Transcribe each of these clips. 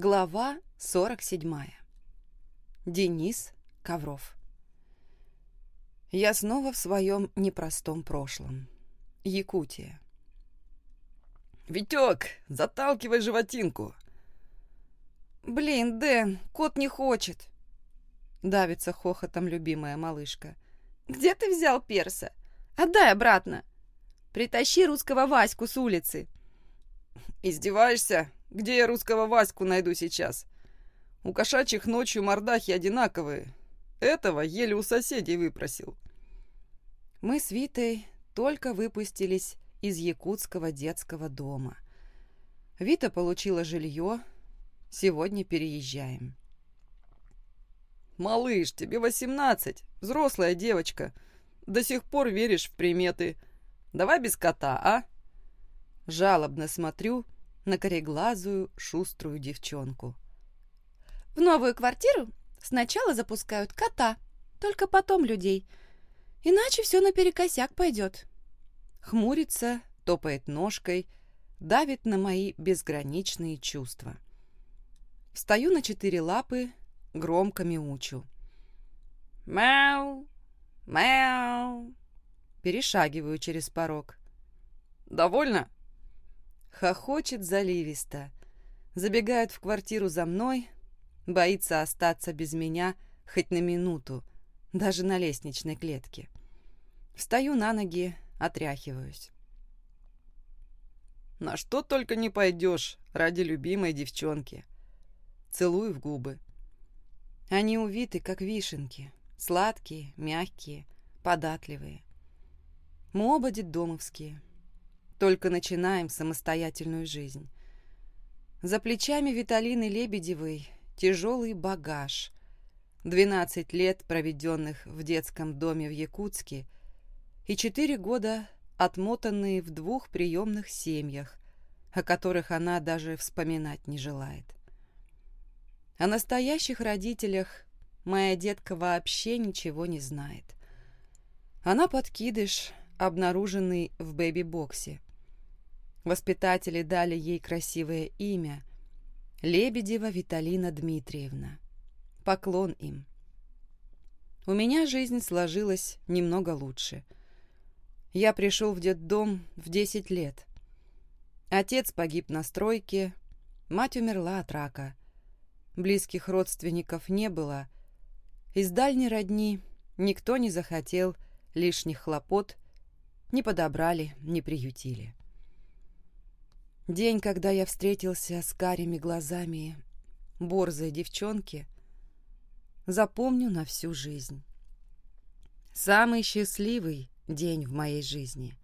Глава 47. Денис Ковров. Я снова в своем непростом прошлом. Якутия. «Витек, заталкивай животинку!» «Блин, Дэн, кот не хочет!» Давится хохотом любимая малышка. «Где ты взял перса? Отдай обратно! Притащи русского Ваську с улицы!» «Издеваешься? Где я русского Ваську найду сейчас? У кошачьих ночью мордахи одинаковые. Этого еле у соседей выпросил». Мы с Витой только выпустились из якутского детского дома. Вита получила жилье, сегодня переезжаем. «Малыш, тебе восемнадцать, взрослая девочка. До сих пор веришь в приметы. Давай без кота, а?» Жалобно смотрю на кореглазую шуструю девчонку. «В новую квартиру сначала запускают кота, только потом людей. Иначе все наперекосяк пойдет». Хмурится, топает ножкой, давит на мои безграничные чувства. Встаю на четыре лапы, громко мяучу. «Мяу! Мяу!» Перешагиваю через порог. «Довольно?» Хохочет заливисто. Забегает в квартиру за мной, боится остаться без меня хоть на минуту, даже на лестничной клетке. Встаю на ноги, отряхиваюсь. «На что только не пойдешь ради любимой девчонки!» Целую в губы. Они увиты, как вишенки, сладкие, мягкие, податливые. Мы оба детдомовские. Только начинаем самостоятельную жизнь. За плечами Виталины Лебедевой тяжелый багаж. 12 лет, проведенных в детском доме в Якутске, и 4 года, отмотанные в двух приемных семьях, о которых она даже вспоминать не желает. О настоящих родителях моя детка вообще ничего не знает. Она подкидыш, обнаруженный в бэби-боксе. Воспитатели дали ей красивое имя – Лебедева Виталина Дмитриевна. Поклон им. У меня жизнь сложилась немного лучше. Я пришел в детдом в 10 лет. Отец погиб на стройке, мать умерла от рака – близких родственников не было. Из дальней родни никто не захотел лишних хлопот, не подобрали, не приютили. День, когда я встретился с карими глазами борзой девчонки, запомню на всю жизнь. Самый счастливый день в моей жизни.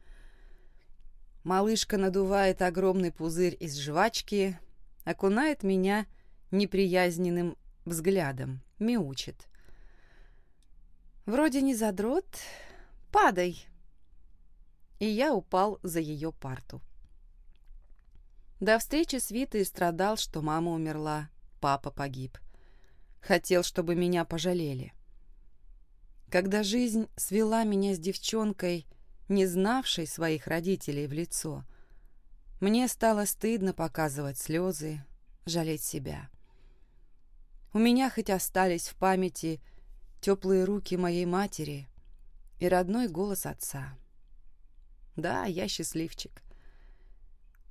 Малышка надувает огромный пузырь из жвачки, окунает меня неприязненным взглядом, мяучит. Вроде не задрот, падай. И я упал за ее парту. До встречи с Витой страдал, что мама умерла, папа погиб. Хотел, чтобы меня пожалели. Когда жизнь свела меня с девчонкой, не знавшей своих родителей в лицо, мне стало стыдно показывать слезы, жалеть себя. У меня хоть остались в памяти теплые руки моей матери и родной голос отца. Да, я счастливчик.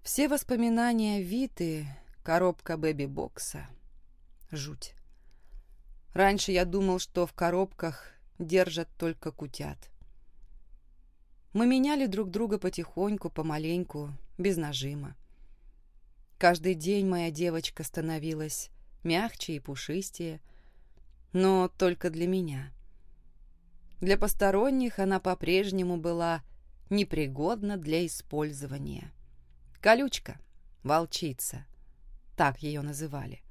Все воспоминания Виты, коробка бэби-бокса. Жуть. Раньше я думал, что в коробках держат только кутят. Мы меняли друг друга потихоньку, помаленьку, без нажима. Каждый день моя девочка становилась мягче и пушистее, но только для меня. Для посторонних она по-прежнему была непригодна для использования. Колючка, волчица, так ее называли.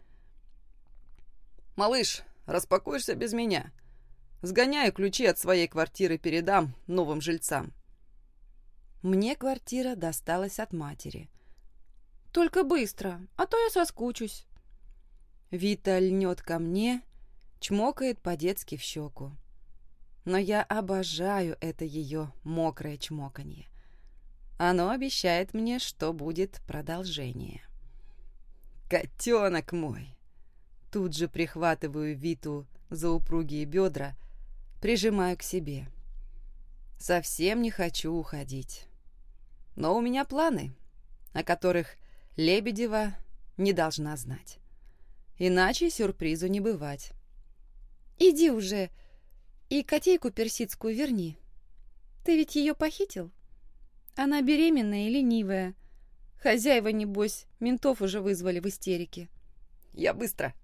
«Малыш, распакуешься без меня. Сгоняю ключи от своей квартиры передам новым жильцам». Мне квартира досталась от матери. «Только быстро, а то я соскучусь». Вита льнет ко мне, чмокает по-детски в щеку. Но я обожаю это ее мокрое чмоканье. Оно обещает мне, что будет продолжение. Котенок мой. Тут же прихватываю Виту за упругие бедра, прижимаю к себе. Совсем не хочу уходить. Но у меня планы, о которых Лебедева не должна знать. Иначе сюрпризу не бывать. «Иди уже и котейку персидскую верни. Ты ведь ее похитил? Она беременная и ленивая. Хозяева, небось, ментов уже вызвали в истерике». «Я быстро»,